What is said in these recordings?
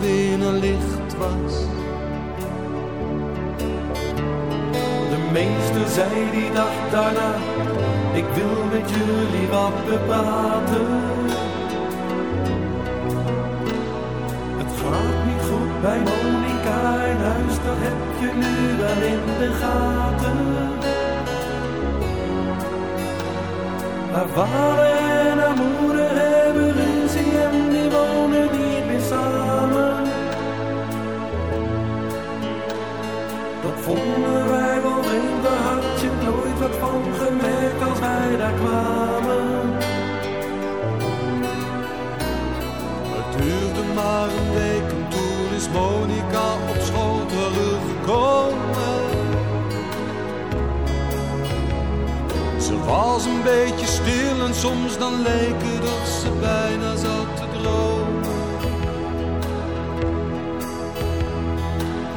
binnenlicht was. De meester zei die dag daarna, ik wil met jullie wat bepraten. Het gaat niet goed bij Monika in huis, dat heb je nu wel in de gaten. Haar vader en haar moeder hebben vonden wij wel had je nooit wat van gemerkt als wij daar kwamen. Het duurde maar een week en toen is Monika op school teruggekomen. Ze was een beetje stil en soms dan leek het dat ze bijna zat te dromen.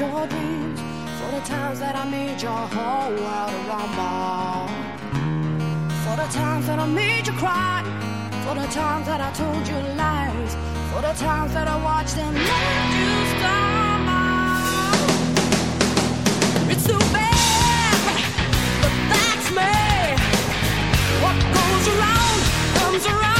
Your dreams, for the times that I made your whole world rumble, for the times that I made you cry, for the times that I told you lies, for the times that I watched and let you stumble. It's too bad, but that's me. What goes around comes around.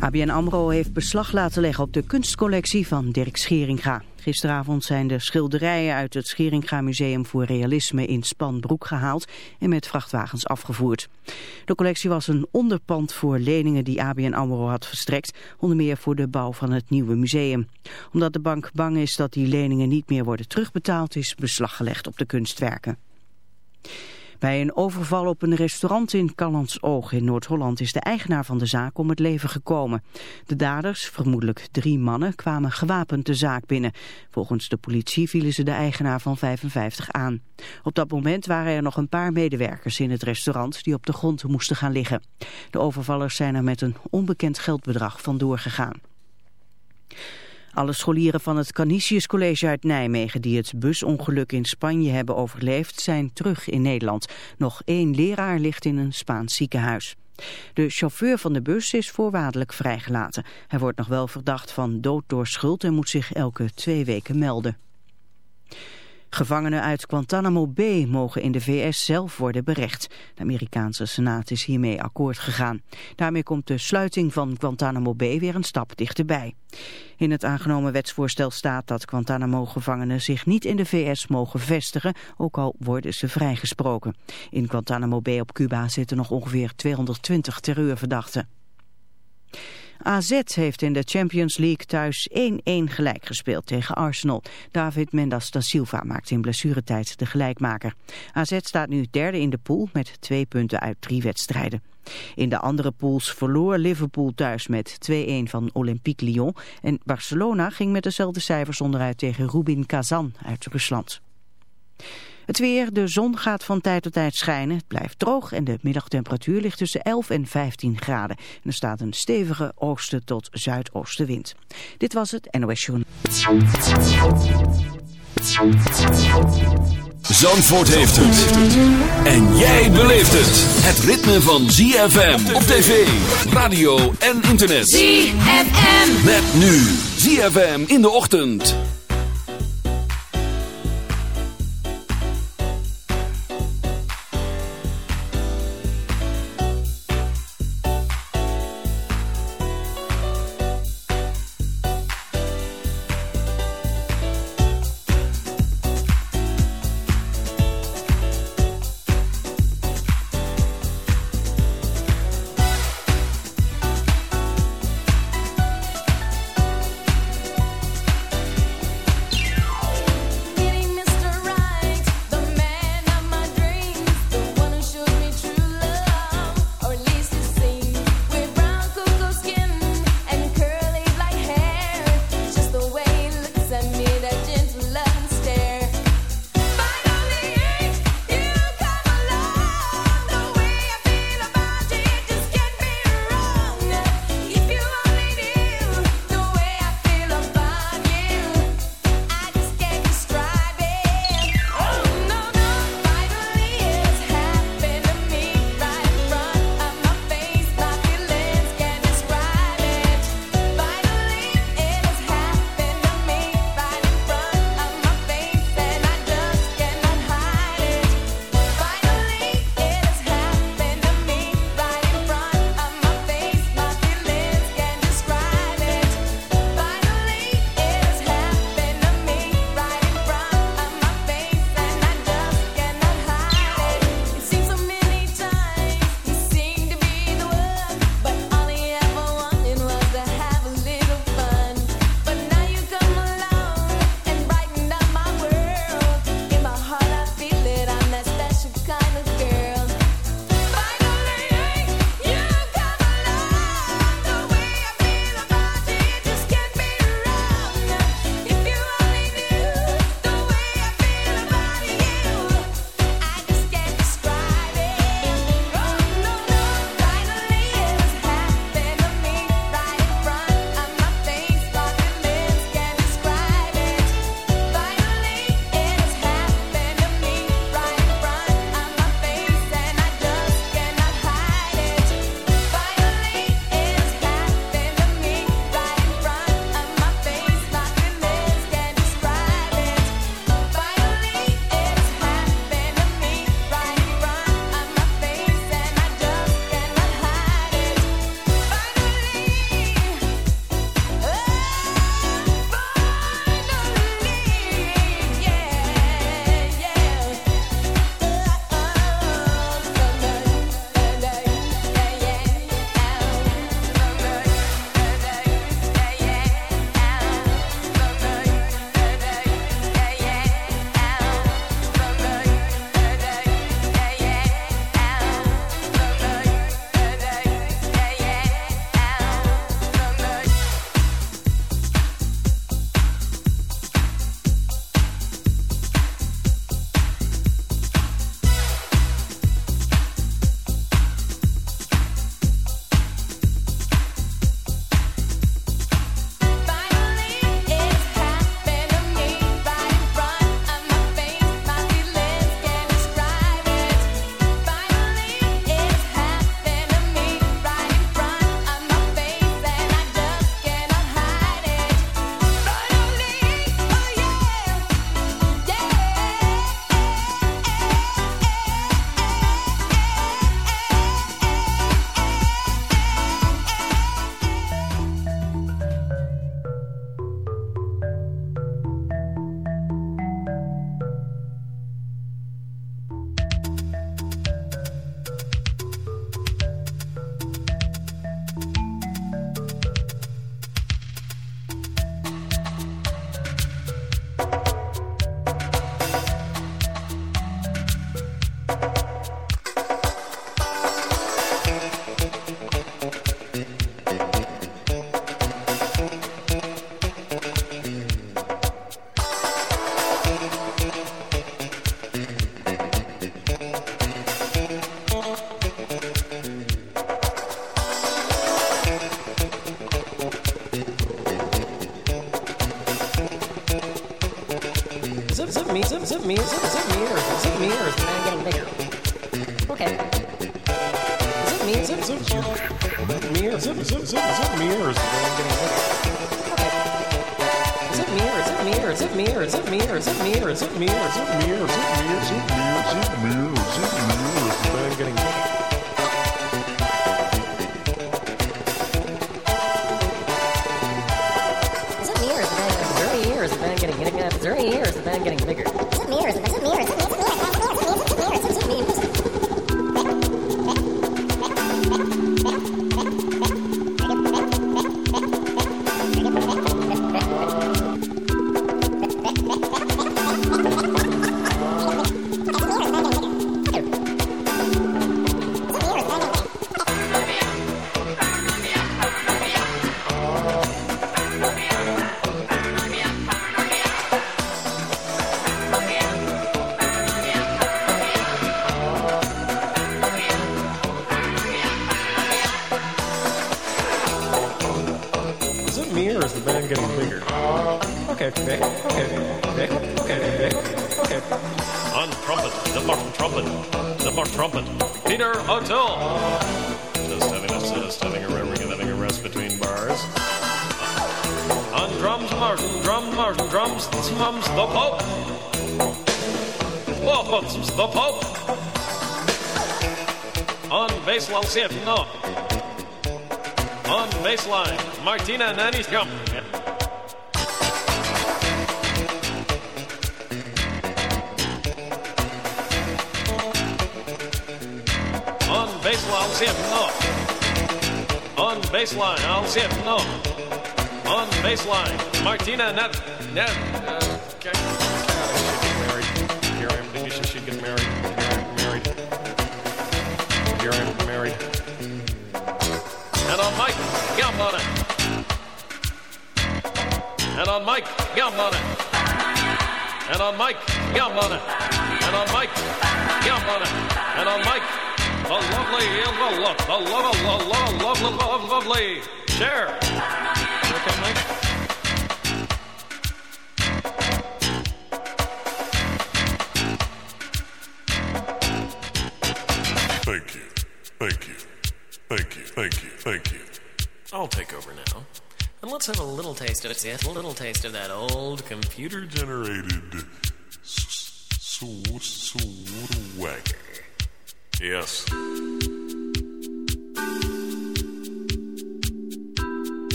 ABN AMRO heeft beslag laten leggen op de kunstcollectie van Dirk Scheringa. Gisteravond zijn de schilderijen uit het Scheringa Museum voor Realisme in Spanbroek gehaald en met vrachtwagens afgevoerd. De collectie was een onderpand voor leningen die ABN AMRO had verstrekt, onder meer voor de bouw van het nieuwe museum. Omdat de bank bang is dat die leningen niet meer worden terugbetaald, is beslag gelegd op de kunstwerken. Bij een overval op een restaurant in Oog in Noord-Holland is de eigenaar van de zaak om het leven gekomen. De daders, vermoedelijk drie mannen, kwamen gewapend de zaak binnen. Volgens de politie vielen ze de eigenaar van 55 aan. Op dat moment waren er nog een paar medewerkers in het restaurant die op de grond moesten gaan liggen. De overvallers zijn er met een onbekend geldbedrag vandoor gegaan. Alle scholieren van het Canisius College uit Nijmegen die het busongeluk in Spanje hebben overleefd zijn terug in Nederland. Nog één leraar ligt in een Spaans ziekenhuis. De chauffeur van de bus is voorwaardelijk vrijgelaten. Hij wordt nog wel verdacht van dood door schuld en moet zich elke twee weken melden. Gevangenen uit Guantanamo Bay mogen in de VS zelf worden berecht. De Amerikaanse Senaat is hiermee akkoord gegaan. Daarmee komt de sluiting van Guantanamo Bay weer een stap dichterbij. In het aangenomen wetsvoorstel staat dat Guantanamo-gevangenen zich niet in de VS mogen vestigen, ook al worden ze vrijgesproken. In Guantanamo Bay op Cuba zitten nog ongeveer 220 terreurverdachten. AZ heeft in de Champions League thuis 1-1 gelijk gespeeld tegen Arsenal. David Mendas da Silva maakt in blessuretijd de gelijkmaker. AZ staat nu derde in de pool met twee punten uit drie wedstrijden. In de andere pools verloor Liverpool thuis met 2-1 van Olympique Lyon. En Barcelona ging met dezelfde cijfers onderuit tegen Rubin Kazan uit Rusland. Het weer, de zon gaat van tijd tot tijd schijnen. Het blijft droog en de middagtemperatuur ligt tussen 11 en 15 graden. En er staat een stevige oosten tot zuidoostenwind. Dit was het NOS Journal. Zandvoort heeft het. En jij beleeft het. Het ritme van ZFM op tv, radio en internet. ZFM. Met nu ZFM in de ochtend. stop hop. oh, zum stop hop. On baseline set, no. On baseline, Martina Nanny's jump. On baseline, set, no. On baseline, I'll see set, no. On baseline, Martina Nan... Nan... on Mike Gambona. And on Mike Gambona. And on Mike Gambona. And on Mike, the lovely, the love, the love, the love, love, love, love, lovely Cher. Okay, Mike. Thank you. Thank you. Thank you, thank you, thank you. I'll take over now. And let's have a little taste of it, yes, a little taste of that old computer generated swagger. Yes.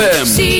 ZFM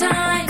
time.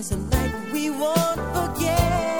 It's a night we won't forget.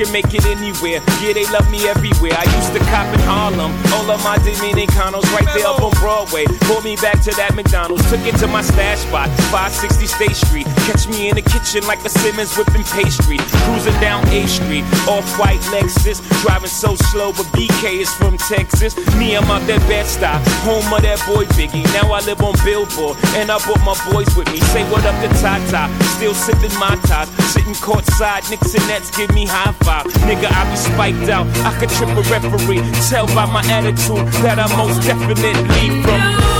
Can make it anywhere. Yeah, they love me everywhere. I used to cop in Harlem. All of my Dominicanos right there up on Broadway. Pulled me back to that McDonald's. Took it to my stash spot, 560 State Street. Catch me in the kitchen like a Simmons whipping pastry. Cruising down A Street, off white Lexus. Driving so slow, but BK is from Texas. Me, I'm out that Bed-Stuy, home of that boy Biggie. Now I live on Billboard, and I brought my boys with me. Say what up to Tata, still sipping my ties. Sitting courtside, Knicks and Nets give me high five. Nigga, I be spiked out, I could trip a referee. Tell by my attitude that I most definitely from.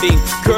see. Girl,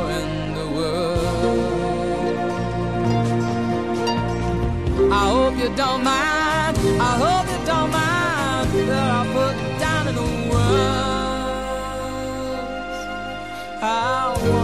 don't mind. I hope you don't mind that I put down in the words how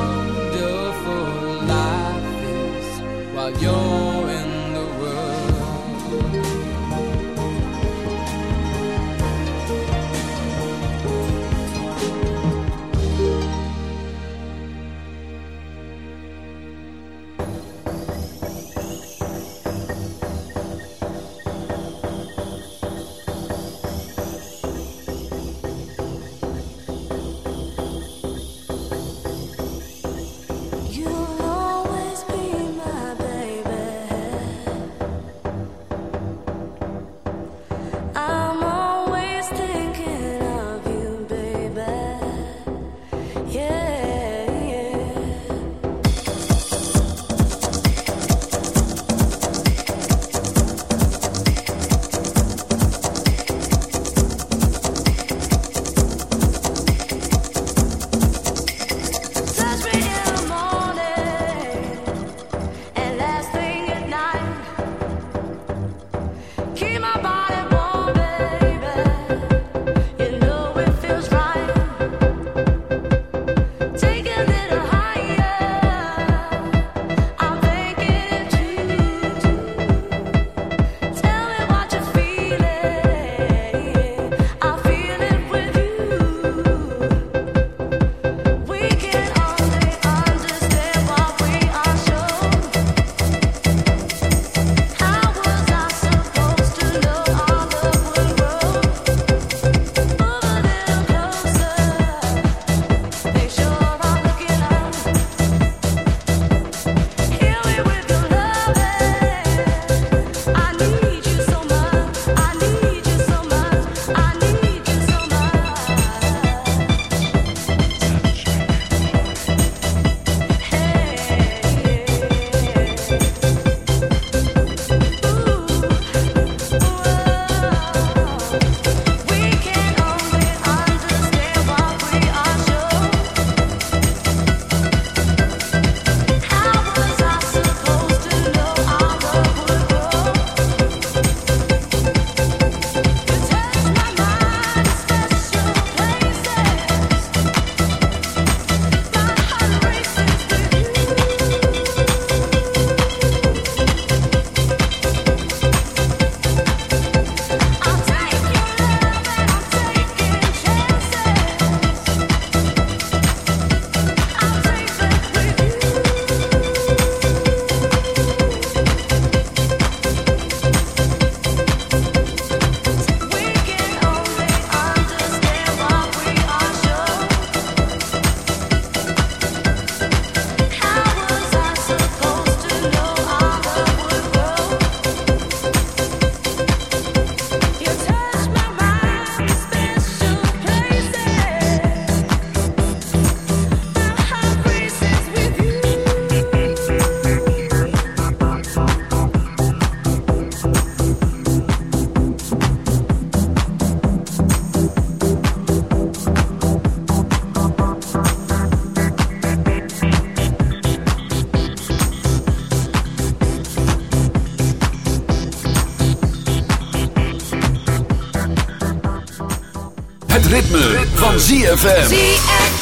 van ZFM. ZFM.